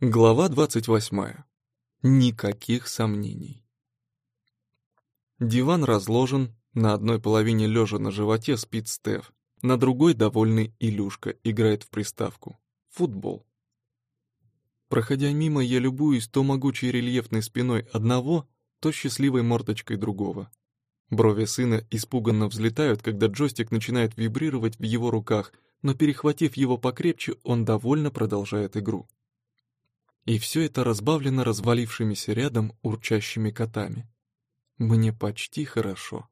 Глава 28. Никаких сомнений. Диван разложен, на одной половине лежа на животе спит Стеф, на другой довольный Илюшка играет в приставку. Футбол. Проходя мимо, я любуюсь то могучей рельефной спиной одного, то счастливой мордочкой другого. Брови сына испуганно взлетают, когда джойстик начинает вибрировать в его руках, но перехватив его покрепче, он довольно продолжает игру. И все это разбавлено развалившимися рядом урчащими котами. Мне почти хорошо.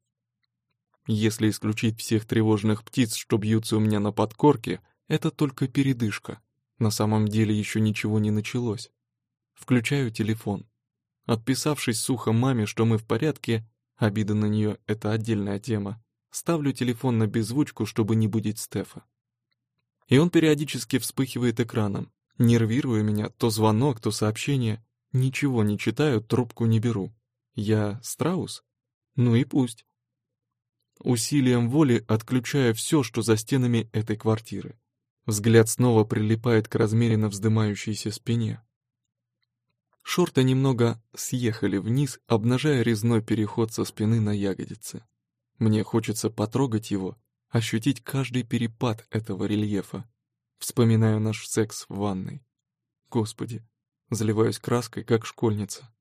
Если исключить всех тревожных птиц, что бьются у меня на подкорке, это только передышка. На самом деле еще ничего не началось. Включаю телефон. Отписавшись сухо маме, что мы в порядке, обида на нее — это отдельная тема, ставлю телефон на беззвучку, чтобы не будить Стефа. И он периодически вспыхивает экраном. Нервируя меня, то звонок, то сообщение. Ничего не читаю, трубку не беру. Я страус? Ну и пусть. Усилием воли отключаю все, что за стенами этой квартиры. Взгляд снова прилипает к размеренно вздымающейся спине. Шорты немного съехали вниз, обнажая резной переход со спины на ягодицы. Мне хочется потрогать его, ощутить каждый перепад этого рельефа. Вспоминаю наш секс в ванной. Господи, заливаюсь краской, как школьница.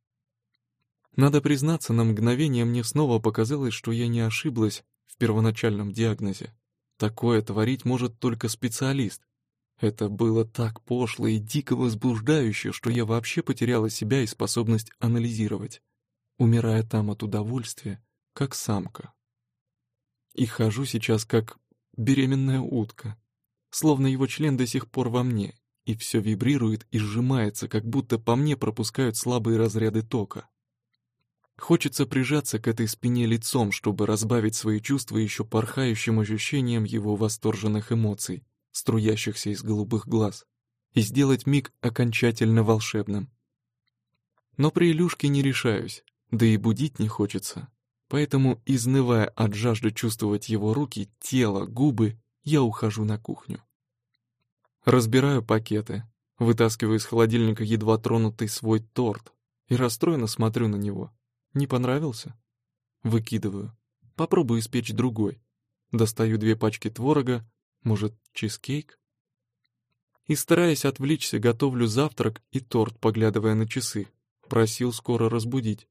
Надо признаться, на мгновение мне снова показалось, что я не ошиблась в первоначальном диагнозе. Такое творить может только специалист. Это было так пошло и дико возбуждающе, что я вообще потеряла себя и способность анализировать, умирая там от удовольствия, как самка. И хожу сейчас как беременная утка словно его член до сих пор во мне, и все вибрирует и сжимается, как будто по мне пропускают слабые разряды тока. Хочется прижаться к этой спине лицом, чтобы разбавить свои чувства еще порхающим ощущением его восторженных эмоций, струящихся из голубых глаз, и сделать миг окончательно волшебным. Но при Илюшке не решаюсь, да и будить не хочется. Поэтому, изнывая от жажды чувствовать его руки, тело, губы, я ухожу на кухню. Разбираю пакеты, вытаскиваю из холодильника едва тронутый свой торт и расстроенно смотрю на него. Не понравился? Выкидываю. Попробую испечь другой. Достаю две пачки творога, может, чизкейк? И стараясь отвлечься, готовлю завтрак и торт, поглядывая на часы. Просил скоро разбудить.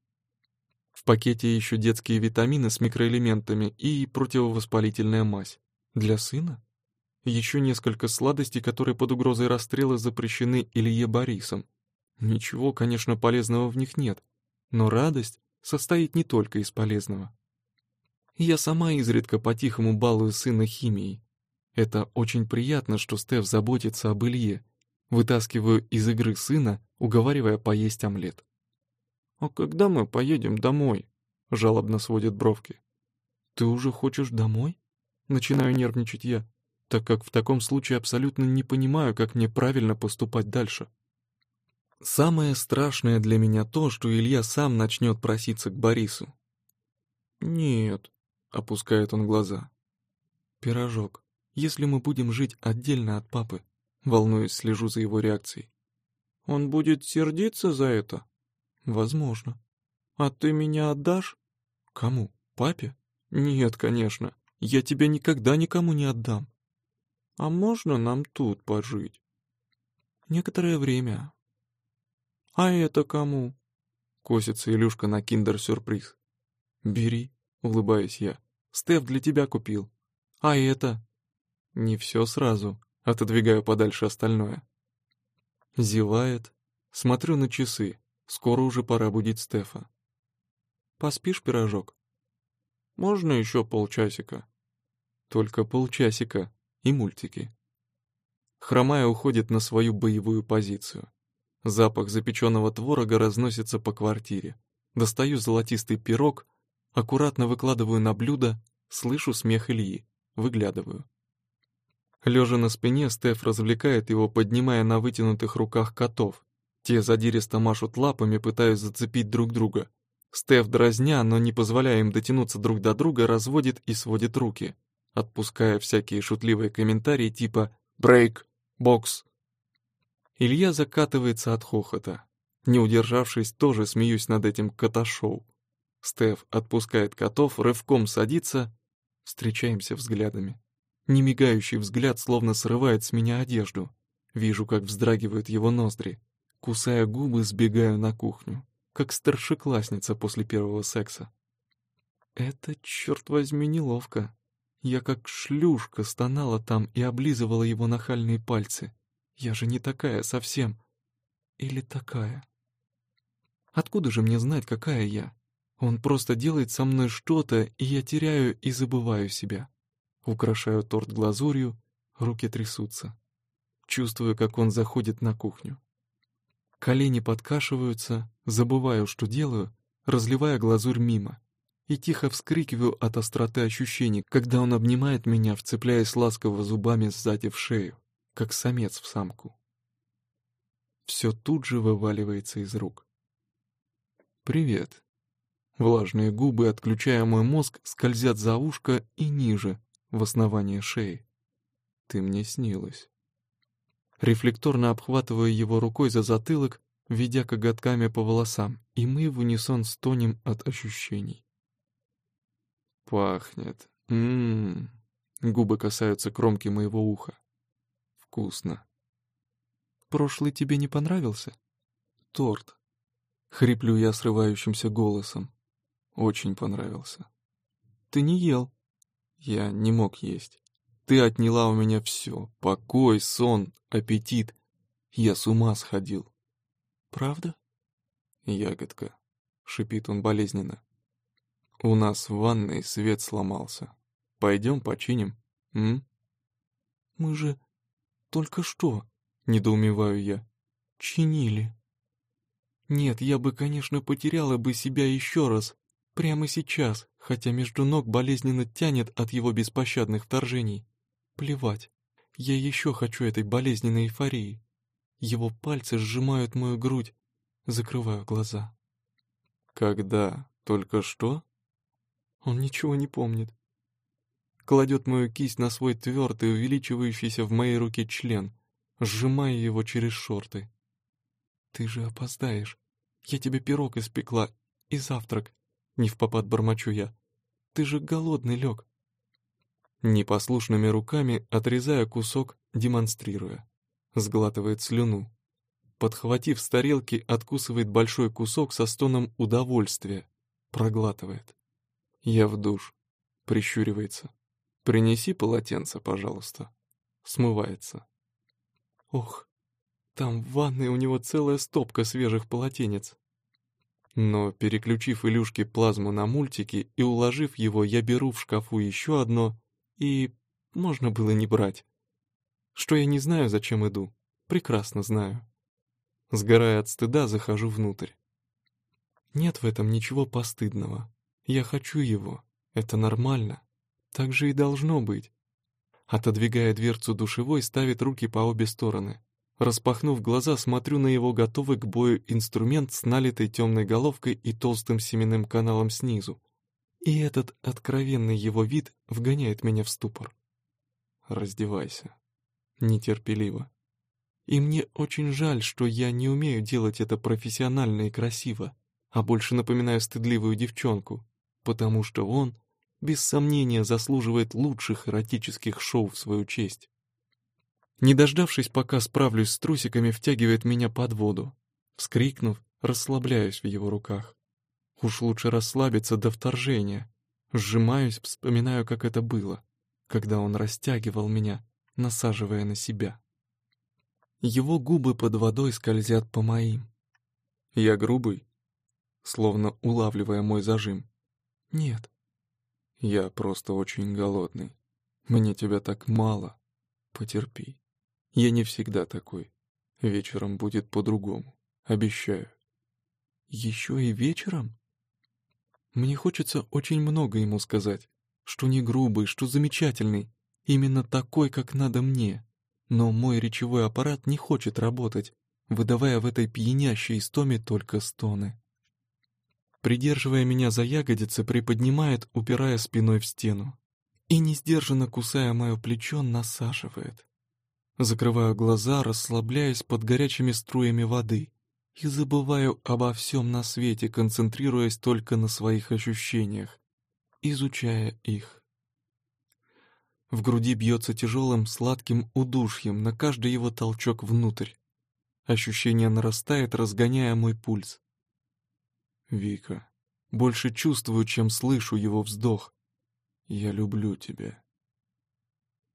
В пакете еще детские витамины с микроэлементами и противовоспалительная мазь. Для сына? Еще несколько сладостей, которые под угрозой расстрела запрещены Илье Борисом. Ничего, конечно, полезного в них нет, но радость состоит не только из полезного. Я сама изредка по-тихому балую сына химией. Это очень приятно, что Стеф заботится об Илье. Вытаскиваю из игры сына, уговаривая поесть омлет. «А когда мы поедем домой?» — жалобно сводит бровки. «Ты уже хочешь домой?» Начинаю нервничать я, так как в таком случае абсолютно не понимаю, как мне правильно поступать дальше. Самое страшное для меня то, что Илья сам начнет проситься к Борису. «Нет», — опускает он глаза. «Пирожок, если мы будем жить отдельно от папы», волнуюсь, слежу за его реакцией. «Он будет сердиться за это?» «Возможно». «А ты меня отдашь?» «Кому? Папе?» «Нет, конечно. Я тебя никогда никому не отдам. А можно нам тут пожить? Некоторое время. А это кому? Косится Илюшка на киндер-сюрприз. Бери, улыбаюсь я. Стеф для тебя купил. А это? Не все сразу. Отодвигаю подальше остальное. Зевает. Смотрю на часы. Скоро уже пора будить Стефа. Поспишь, пирожок? Можно еще полчасика? Только полчасика и мультики. Хромая уходит на свою боевую позицию. Запах запеченного творога разносится по квартире. Достаю золотистый пирог, аккуратно выкладываю на блюдо, слышу смех Ильи, выглядываю. Лежа на спине, Стеф развлекает его, поднимая на вытянутых руках котов. Те задиристо машут лапами, пытаясь зацепить друг друга. Стеф, дразня, но не позволяя им дотянуться друг до друга, разводит и сводит руки, отпуская всякие шутливые комментарии типа «брейк», «бокс». Илья закатывается от хохота. Не удержавшись, тоже смеюсь над этим кота-шоу. Стеф отпускает котов, рывком садится. Встречаемся взглядами. Немигающий взгляд словно срывает с меня одежду. Вижу, как вздрагивают его ноздри. Кусая губы, сбегаю на кухню, как старшеклассница после первого секса. Это, черт возьми, неловко. Я как шлюшка стонала там и облизывала его нахальные пальцы. Я же не такая совсем. Или такая? Откуда же мне знать, какая я? Он просто делает со мной что-то, и я теряю и забываю себя. Украшаю торт глазурью, руки трясутся. Чувствую, как он заходит на кухню. Колени подкашиваются, забываю, что делаю, разливая глазурь мимо. И тихо вскрикиваю от остроты ощущений, когда он обнимает меня, вцепляясь ласково зубами сзади в шею как самец в самку. Все тут же вываливается из рук. «Привет». Влажные губы, отключая мой мозг, скользят за ушко и ниже, в основание шеи. «Ты мне снилась». Рефлекторно обхватываю его рукой за затылок, ведя коготками по волосам, и мы в унисон стонем от ощущений. «Пахнет. Ммм...» Губы касаются кромки моего уха вкусно. Прошлый тебе не понравился? Торт. Хриплю я срывающимся голосом. Очень понравился. Ты не ел. Я не мог есть. Ты отняла у меня все. Покой, сон, аппетит. Я с ума сходил. Правда? Ягодка. Шипит он болезненно. У нас в ванной свет сломался. Пойдем починим, м? Мы же только что?» — недоумеваю я. «Чинили». «Нет, я бы, конечно, потеряла бы себя еще раз, прямо сейчас, хотя между ног болезненно тянет от его беспощадных вторжений. Плевать, я еще хочу этой болезненной эйфории. Его пальцы сжимают мою грудь, закрываю глаза. «Когда? Только что?» Он ничего не помнит кладет мою кисть на свой твердый, увеличивающийся в моей руке член, сжимая его через шорты. «Ты же опоздаешь. Я тебе пирог испекла и завтрак», — не в попад бормочу я. «Ты же голодный лег». Непослушными руками, отрезая кусок, демонстрируя. Сглатывает слюну. Подхватив с тарелки, откусывает большой кусок со стоном удовольствия. Проглатывает. Я в душ. Прищуривается. «Принеси полотенце, пожалуйста». Смывается. Ох, там в ванной у него целая стопка свежих полотенец. Но, переключив Илюшке плазму на мультики и уложив его, я беру в шкафу еще одно, и можно было не брать. Что я не знаю, зачем иду, прекрасно знаю. Сгорая от стыда, захожу внутрь. Нет в этом ничего постыдного. Я хочу его, это нормально. Так же и должно быть. Отодвигая дверцу душевой, ставит руки по обе стороны. Распахнув глаза, смотрю на его готовый к бою инструмент с налитой темной головкой и толстым семенным каналом снизу. И этот откровенный его вид вгоняет меня в ступор. Раздевайся. Нетерпеливо. И мне очень жаль, что я не умею делать это профессионально и красиво, а больше напоминаю стыдливую девчонку, потому что он без сомнения заслуживает лучших эротических шоу в свою честь. Не дождавшись, пока справлюсь с трусиками, втягивает меня под воду. Вскрикнув, расслабляюсь в его руках. Уж лучше расслабиться до вторжения. Сжимаюсь, вспоминаю, как это было, когда он растягивал меня, насаживая на себя. Его губы под водой скользят по моим. Я грубый, словно улавливая мой зажим. Нет, я просто очень голодный. Мне тебя так мало. Потерпи. Я не всегда такой. Вечером будет по-другому. Обещаю. Еще и вечером? Мне хочется очень много ему сказать. Что не грубый, что замечательный. Именно такой, как надо мне. Но мой речевой аппарат не хочет работать, выдавая в этой пьянящей истоме только стоны придерживая меня за ягодицы, приподнимает, упирая спиной в стену. И, не сдержанно кусая мое плечо, насаживает. Закрываю глаза, расслабляясь под горячими струями воды и забываю обо всем на свете, концентрируясь только на своих ощущениях, изучая их. В груди бьется тяжелым сладким удушьем на каждый его толчок внутрь. Ощущение нарастает, разгоняя мой пульс. Вика, больше чувствую, чем слышу его вздох. Я люблю тебя.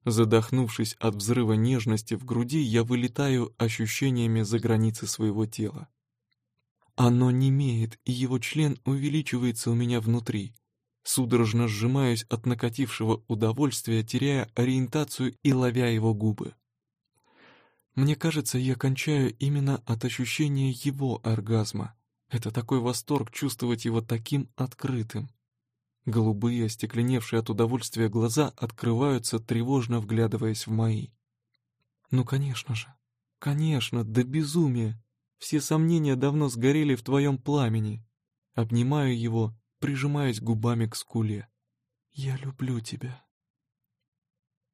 Задохнувшись от взрыва нежности в груди, я вылетаю ощущениями за границы своего тела. Оно немеет, и его член увеличивается у меня внутри. Судорожно сжимаюсь от накатившего удовольствия, теряя ориентацию и ловя его губы. Мне кажется, я кончаю именно от ощущения его оргазма. Это такой восторг чувствовать его таким открытым. Голубые, остекленевшие от удовольствия глаза открываются, тревожно вглядываясь в мои. Ну, конечно же, конечно, до безумия. Все сомнения давно сгорели в твоем пламени. Обнимаю его, прижимаясь губами к скуле. «Я люблю тебя».